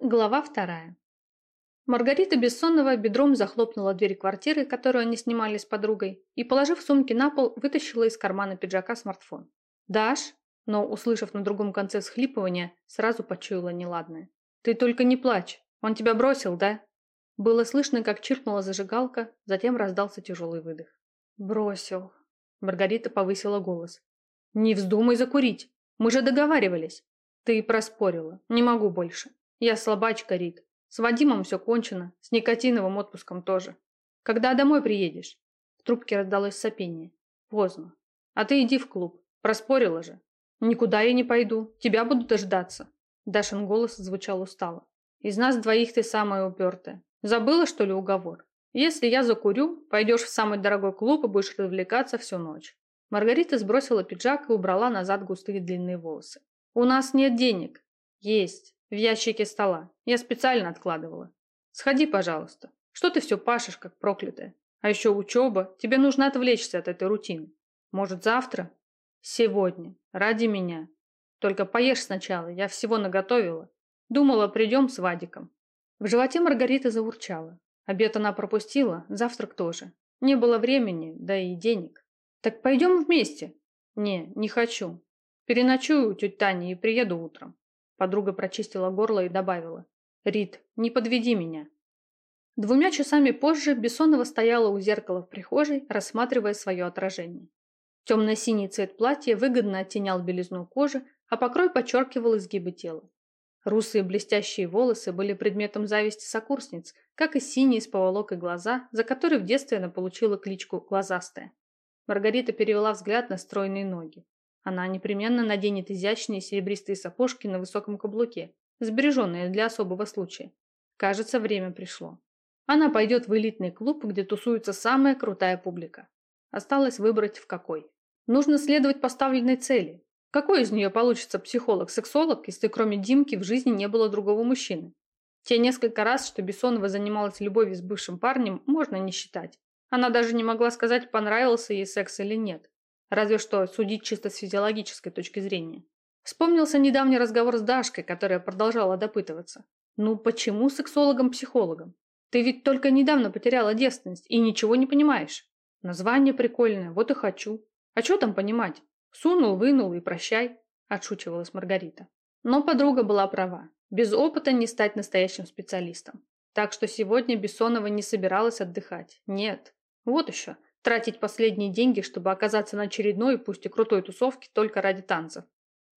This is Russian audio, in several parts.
Глава вторая. Маргарита Бессонова бедром захлопнула дверь квартиры, которую они снимали с подругой, и, положив сумки на пол, вытащила из кармана пиджака смартфон. «Даш?» Но, услышав на другом конце всхлипывания, сразу почуяла неладное. «Ты только не плачь. Он тебя бросил, да?» Было слышно, как чиркнула зажигалка, затем раздался тяжелый выдох. «Бросил». Маргарита повысила голос. «Не вздумай закурить. Мы же договаривались». «Ты проспорила. Не могу больше. Я слабачка, Рит. С Вадимом все кончено, с никотиновым отпуском тоже. Когда домой приедешь? В трубке раздалось сопение. Поздно. А ты иди в клуб. Проспорила же. Никуда я не пойду. Тебя буду дождаться. Дашин голос звучал устало. Из нас двоих ты самая упертая. Забыла, что ли, уговор? Если я закурю, пойдешь в самый дорогой клуб и будешь развлекаться всю ночь. Маргарита сбросила пиджак и убрала назад густые длинные волосы. У нас нет денег. Есть. В ящике стола. Я специально откладывала. Сходи, пожалуйста. Что ты все пашешь, как проклятая? А еще учеба. Тебе нужно отвлечься от этой рутины. Может, завтра? Сегодня. Ради меня. Только поешь сначала. Я всего наготовила. Думала, придем с Вадиком. В животе Маргарита заурчала. Обед она пропустила, завтрак тоже. Не было времени, да и денег. Так пойдем вместе? Не, не хочу. Переночую у тети Тани и приеду утром. Подруга прочистила горло и добавила. «Рит, не подведи меня». Двумя часами позже Бессонова стояла у зеркала в прихожей, рассматривая свое отражение. Темно-синий цвет платья выгодно оттенял белизну кожи, а покрой подчеркивал изгибы тела. Русые блестящие волосы были предметом зависти сокурсниц, как и синие с поволокой глаза, за которые в детстве она получила кличку «глазастая». Маргарита перевела взгляд на стройные ноги. Она непременно наденет изящные серебристые сапожки на высоком каблуке, сбереженные для особого случая. Кажется, время пришло. Она пойдет в элитный клуб, где тусуется самая крутая публика. Осталось выбрать в какой. Нужно следовать поставленной цели. Какой из нее получится психолог-сексолог, если кроме Димки в жизни не было другого мужчины? Те несколько раз, что Бессонова занималась любовью с бывшим парнем, можно не считать. Она даже не могла сказать, понравился ей секс или нет. Разве что судить чисто с физиологической точки зрения. Вспомнился недавний разговор с Дашкой, которая продолжала допытываться. Ну почему сексологом-психологом? Ты ведь только недавно потеряла девственность и ничего не понимаешь. Название прикольное, вот и хочу. А что там понимать? Сунул, вынул и прощай, отшучивалась Маргарита. Но подруга была права. Без опыта не стать настоящим специалистом. Так что сегодня Бессонова не собиралась отдыхать. Нет. Вот еще. Тратить последние деньги, чтобы оказаться на очередной, пусть и крутой тусовке, только ради танцев.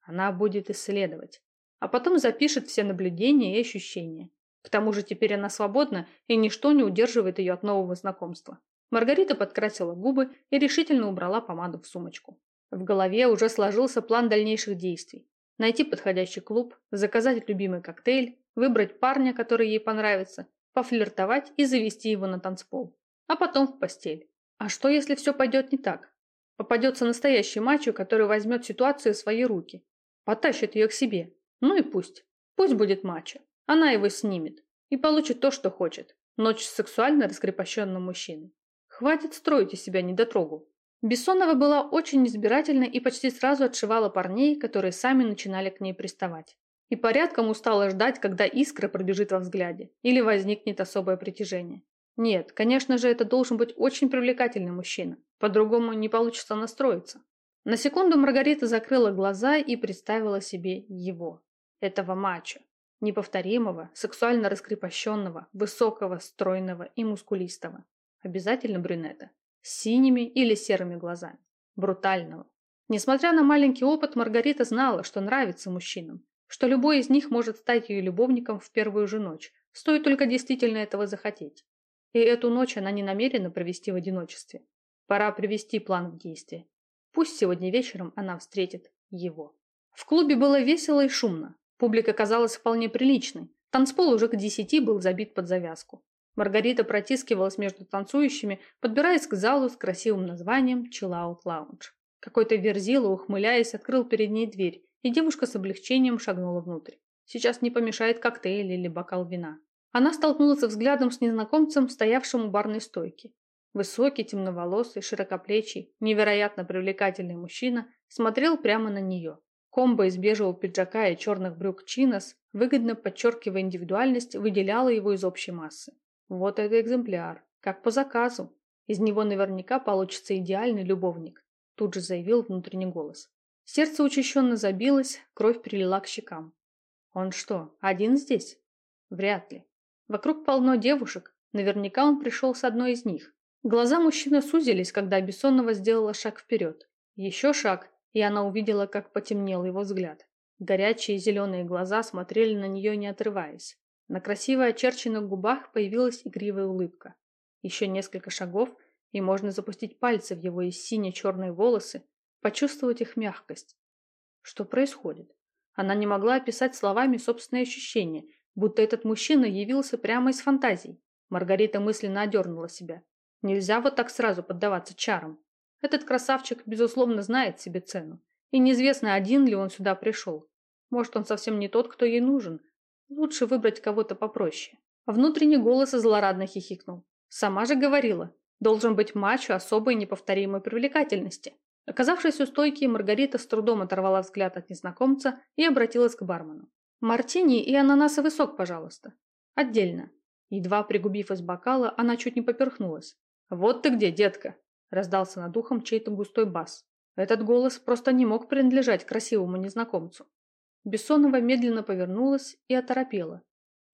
Она будет исследовать. А потом запишет все наблюдения и ощущения. К тому же теперь она свободна, и ничто не удерживает ее от нового знакомства. Маргарита подкрасила губы и решительно убрала помаду в сумочку. В голове уже сложился план дальнейших действий. Найти подходящий клуб, заказать любимый коктейль, выбрать парня, который ей понравится, пофлиртовать и завести его на танцпол. А потом в постель. А что, если все пойдет не так? Попадется настоящий мачо, который возьмет ситуацию в свои руки. Потащит ее к себе. Ну и пусть. Пусть будет мачо. Она его снимет. И получит то, что хочет. Ночь с сексуально раскрепощенным мужчиной. Хватит строить из себя недотрогу. Бессонова была очень избирательна и почти сразу отшивала парней, которые сами начинали к ней приставать. И порядком устала ждать, когда искра пробежит во взгляде или возникнет особое притяжение. Нет, конечно же, это должен быть очень привлекательный мужчина. По-другому не получится настроиться. На секунду Маргарита закрыла глаза и представила себе его, этого мачо. Неповторимого, сексуально раскрепощенного, высокого, стройного и мускулистого. Обязательно брюнета. С синими или серыми глазами. Брутального. Несмотря на маленький опыт, Маргарита знала, что нравится мужчинам, что любой из них может стать ее любовником в первую же ночь, стоит только действительно этого захотеть. И эту ночь она не намерена провести в одиночестве. Пора привести план в действие. Пусть сегодня вечером она встретит его. В клубе было весело и шумно. Публика казалась вполне приличной. Танцпол уже к десяти был забит под завязку. Маргарита протискивалась между танцующими, подбираясь к залу с красивым названием Out Lounge. Какой-то верзила, ухмыляясь, открыл перед ней дверь, и девушка с облегчением шагнула внутрь. Сейчас не помешает коктейль или бокал вина. Она столкнулась взглядом с незнакомцем, стоявшим у барной стойки. Высокий, темноволосый, широкоплечий, невероятно привлекательный мужчина смотрел прямо на нее. Комбо из бежевого пиджака и черных брюк чинос, выгодно подчеркивая индивидуальность, выделяла его из общей массы. Вот это экземпляр. Как по заказу. Из него наверняка получится идеальный любовник, тут же заявил внутренний голос. Сердце учащенно забилось, кровь прилила к щекам. Он что, один здесь? Вряд ли. Вокруг полно девушек, наверняка он пришел с одной из них. Глаза мужчины сузились, когда Бессонова сделала шаг вперед. Еще шаг, и она увидела, как потемнел его взгляд. Горячие зеленые глаза смотрели на нее, не отрываясь. На красиво очерченных губах появилась игривая улыбка. Еще несколько шагов, и можно запустить пальцы в его и сине-черные волосы, почувствовать их мягкость. Что происходит? Она не могла описать словами собственные ощущения, будто этот мужчина явился прямо из фантазий. Маргарита мысленно одернула себя. Нельзя вот так сразу поддаваться чарам. Этот красавчик, безусловно, знает себе цену. И неизвестно, один ли он сюда пришел. Может, он совсем не тот, кто ей нужен. Лучше выбрать кого-то попроще. Внутренний голос злорадно хихикнул. Сама же говорила, должен быть мачо особой неповторимой привлекательности. Оказавшись у стойки, Маргарита с трудом оторвала взгляд от незнакомца и обратилась к бармену. «Мартини и ананасовый сок, пожалуйста. Отдельно». Едва пригубив из бокала, она чуть не поперхнулась. «Вот ты где, детка!» – раздался над ухом чей-то густой бас. Этот голос просто не мог принадлежать красивому незнакомцу. Бессонова медленно повернулась и оторопела.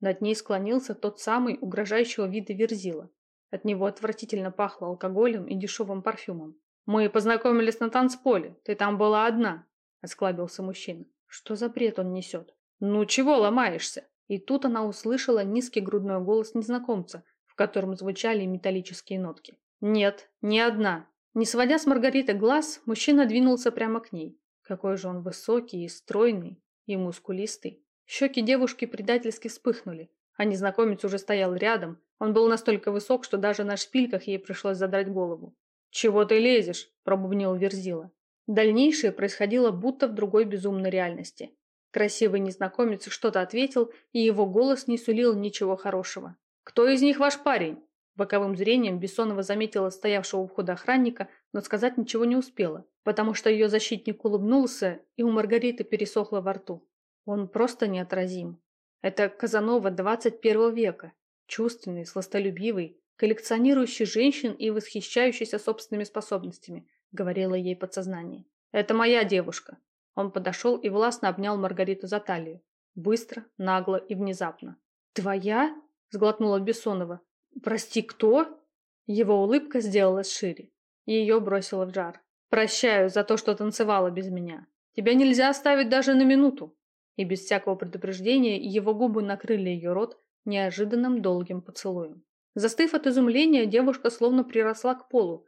Над ней склонился тот самый угрожающего вида верзила. От него отвратительно пахло алкоголем и дешевым парфюмом. «Мы познакомились на танцполе. Ты там была одна», – осклабился мужчина. «Что за бред он несет?» «Ну чего ломаешься?» И тут она услышала низкий грудной голос незнакомца, в котором звучали металлические нотки. «Нет, не одна». Не сводя с Маргариты глаз, мужчина двинулся прямо к ней. Какой же он высокий и стройный, и мускулистый. Щеки девушки предательски вспыхнули, а незнакомец уже стоял рядом, он был настолько высок, что даже на шпильках ей пришлось задрать голову. «Чего ты лезешь?» – пробубнил Верзила. Дальнейшее происходило будто в другой безумной реальности. Красивый незнакомец что-то ответил, и его голос не сулил ничего хорошего. «Кто из них ваш парень?» Боковым зрением Бессонова заметила стоявшего у входа охранника, но сказать ничего не успела, потому что ее защитник улыбнулся, и у Маргариты пересохло во рту. Он просто неотразим. Это Казанова 21 века, Чувственный, сластолюбивый, коллекционирующий женщин и восхищающийся собственными способностями, говорила ей подсознание. Это моя девушка. Он подошел и властно обнял Маргариту за талию. Быстро, нагло и внезапно. «Твоя?» – сглотнула Бессонова. «Прости, кто?» Его улыбка сделалась шире. Ее бросило в жар. «Прощаю за то, что танцевала без меня. Тебя нельзя оставить даже на минуту». И без всякого предупреждения его губы накрыли ее рот, неожиданным долгим поцелуем. Застыв от изумления, девушка словно приросла к полу.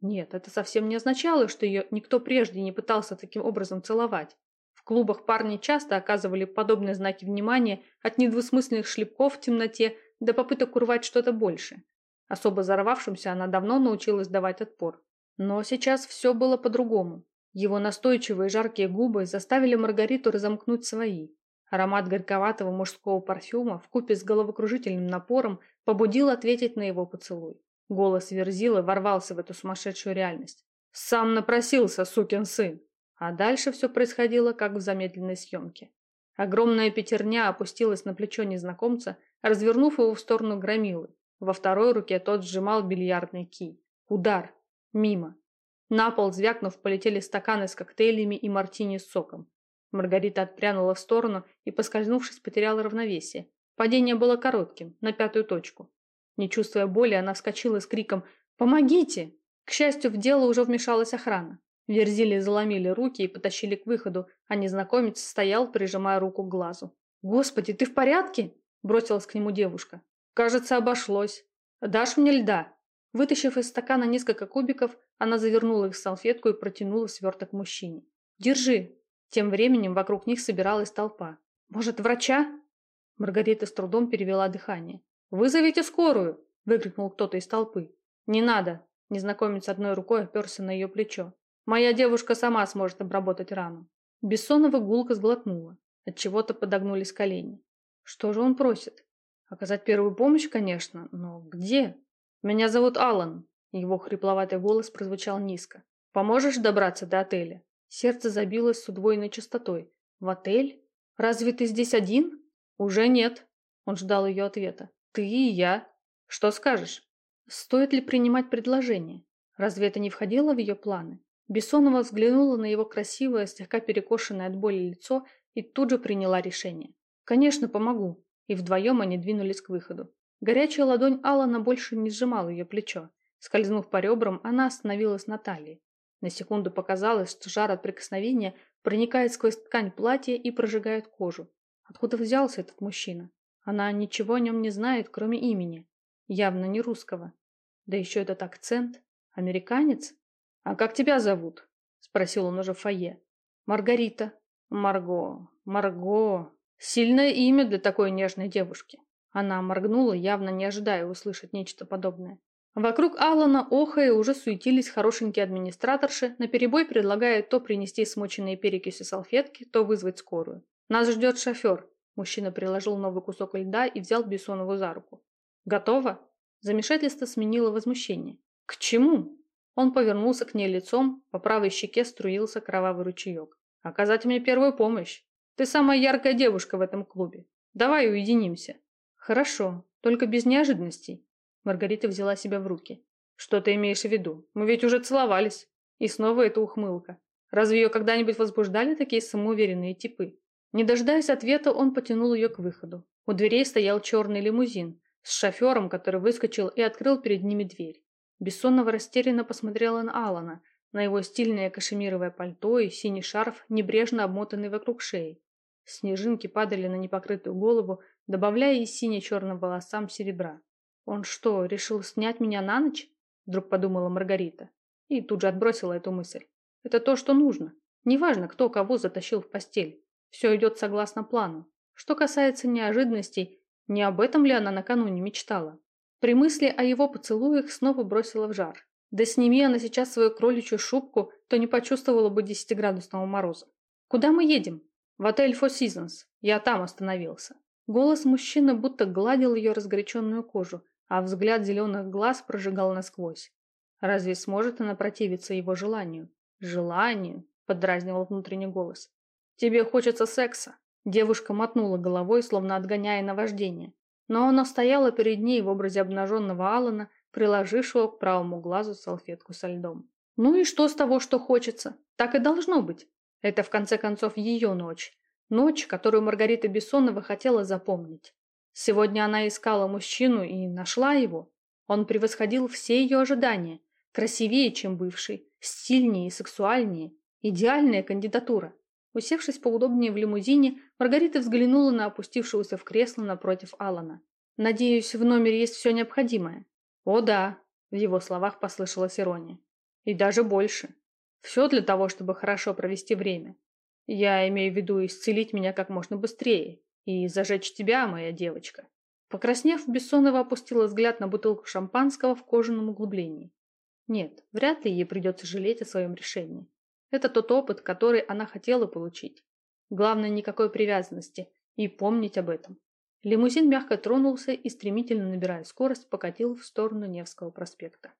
Нет, это совсем не означало, что ее никто прежде не пытался таким образом целовать. В клубах парни часто оказывали подобные знаки внимания от недвусмысленных шлепков в темноте до попыток урвать что-то больше. Особо зарвавшимся она давно научилась давать отпор. Но сейчас все было по-другому. Его настойчивые жаркие губы заставили Маргариту разомкнуть свои. Аромат горьковатого мужского парфюма вкупе с головокружительным напором побудил ответить на его поцелуй. Голос Верзилы ворвался в эту сумасшедшую реальность. «Сам напросился, сукин сын!» А дальше все происходило, как в замедленной съемке. Огромная пятерня опустилась на плечо незнакомца, развернув его в сторону громилы. Во второй руке тот сжимал бильярдный кий. Удар. Мимо. На пол, звякнув, полетели стаканы с коктейлями и мартини с соком. Маргарита отпрянула в сторону и, поскользнувшись, потеряла равновесие. Падение было коротким, на пятую точку. Не чувствуя боли, она вскочила с криком «Помогите!». К счастью, в дело уже вмешалась охрана. Верзили заломили руки и потащили к выходу, а незнакомец стоял, прижимая руку к глазу. «Господи, ты в порядке?» – бросилась к нему девушка. «Кажется, обошлось. Дашь мне льда?» Вытащив из стакана несколько кубиков, она завернула их в салфетку и протянула сверток мужчине. «Держи, тем временем вокруг них собиралась толпа. «Может, врача?» Маргарита с трудом перевела дыхание. «Вызовите скорую!» – выкрикнул кто-то из толпы. «Не надо!» – незнакомец одной рукой оперся на ее плечо. «Моя девушка сама сможет обработать рану». Бессонова гулко сглотнула. От чего то подогнулись колени. Что же он просит? Оказать первую помощь, конечно, но где? Меня зовут Алан. Его хрипловатый голос прозвучал низко. Поможешь добраться до отеля? Сердце забилось с удвоенной частотой. В отель? Разве ты здесь один? Уже нет. Он ждал ее ответа. Ты и я. Что скажешь? Стоит ли принимать предложение? Разве это не входило в ее планы? Бессонова взглянула на его красивое, слегка перекошенное от боли лицо и тут же приняла решение. «Конечно, помогу». И вдвоем они двинулись к выходу. Горячая ладонь Алана больше не сжимала ее плечо. Скользнув по ребрам, она остановилась на талии. На секунду показалось, что жар от прикосновения проникает сквозь ткань платья и прожигает кожу. Откуда взялся этот мужчина? Она ничего о нем не знает, кроме имени. Явно не русского. Да еще этот акцент. Американец? А как тебя зовут? Спросил он уже в фойе. Маргарита. Марго. Марго. Сильное имя для такой нежной девушки. Она моргнула, явно не ожидая услышать нечто подобное. Вокруг Алана охая уже суетились хорошенькие администраторши, наперебой предлагая то принести смоченные перекиси салфетки, то вызвать скорую. «Нас ждет шофер», Мужчина приложил новый кусок льда и взял Бессонову за руку. «Готово?» Замешательство сменило возмущение. «К чему?» Он повернулся к ней лицом, по правой щеке струился кровавый ручеек. «Оказать мне первую помощь. Ты самая яркая девушка в этом клубе. Давай уединимся». «Хорошо, только без неожиданностей». Маргарита взяла себя в руки. «Что ты имеешь в виду? Мы ведь уже целовались». И снова эта ухмылка. Разве ее когда-нибудь возбуждали такие самоуверенные типы? Не дожидаясь ответа, он потянул ее к выходу. У дверей стоял черный лимузин с шофером, который выскочил и открыл перед ними дверь. Бессонного растерянно посмотрела на Алана, на его стильное кашемировое пальто и синий шарф, небрежно обмотанный вокруг шеи. Снежинки падали на непокрытую голову, добавляя и сине-черным волосам серебра. «Он что, решил снять меня на ночь?» Вдруг подумала Маргарита. И тут же отбросила эту мысль. «Это то, что нужно. Неважно, кто кого затащил в постель. Все идет согласно плану. Что касается неожиданностей, не об этом ли она накануне мечтала? При мысли о его поцелуях снова бросила в жар. Да сними она сейчас свою кроличью шубку, то не почувствовала бы десятиградусного мороза. «Куда мы едем?» «В отель Four Seasons. Я там остановился». Голос мужчины будто гладил ее разгоряченную кожу, а взгляд зеленых глаз прожигал насквозь. Разве сможет она противиться его желанию? «Желанию?» – поддразнивал внутренний голос. «Тебе хочется секса?» Девушка мотнула головой, словно отгоняя наваждение. Но она стояла перед ней в образе обнаженного Алана, приложившего к правому глазу салфетку со льдом. Ну и что с того, что хочется? Так и должно быть. Это, в конце концов, ее ночь. Ночь, которую Маргарита Бессонова хотела запомнить. Сегодня она искала мужчину и нашла его. Он превосходил все ее ожидания. Красивее, чем бывший, стильнее и сексуальнее. Идеальная кандидатура. Усевшись поудобнее в лимузине, Маргарита взглянула на опустившегося в кресло напротив Алана. «Надеюсь, в номере есть все необходимое?» «О да», – в его словах послышалась ирония. «И даже больше. Все для того, чтобы хорошо провести время. Я имею в виду исцелить меня как можно быстрее и зажечь тебя, моя девочка». Покраснев, Бессонова опустила взгляд на бутылку шампанского в кожаном углублении. Нет, вряд ли ей придется жалеть о своем решении. Это тот опыт, который она хотела получить. Главное, никакой привязанности. И помнить об этом. Лимузин мягко тронулся и, стремительно набирая скорость, покатил в сторону Невского проспекта.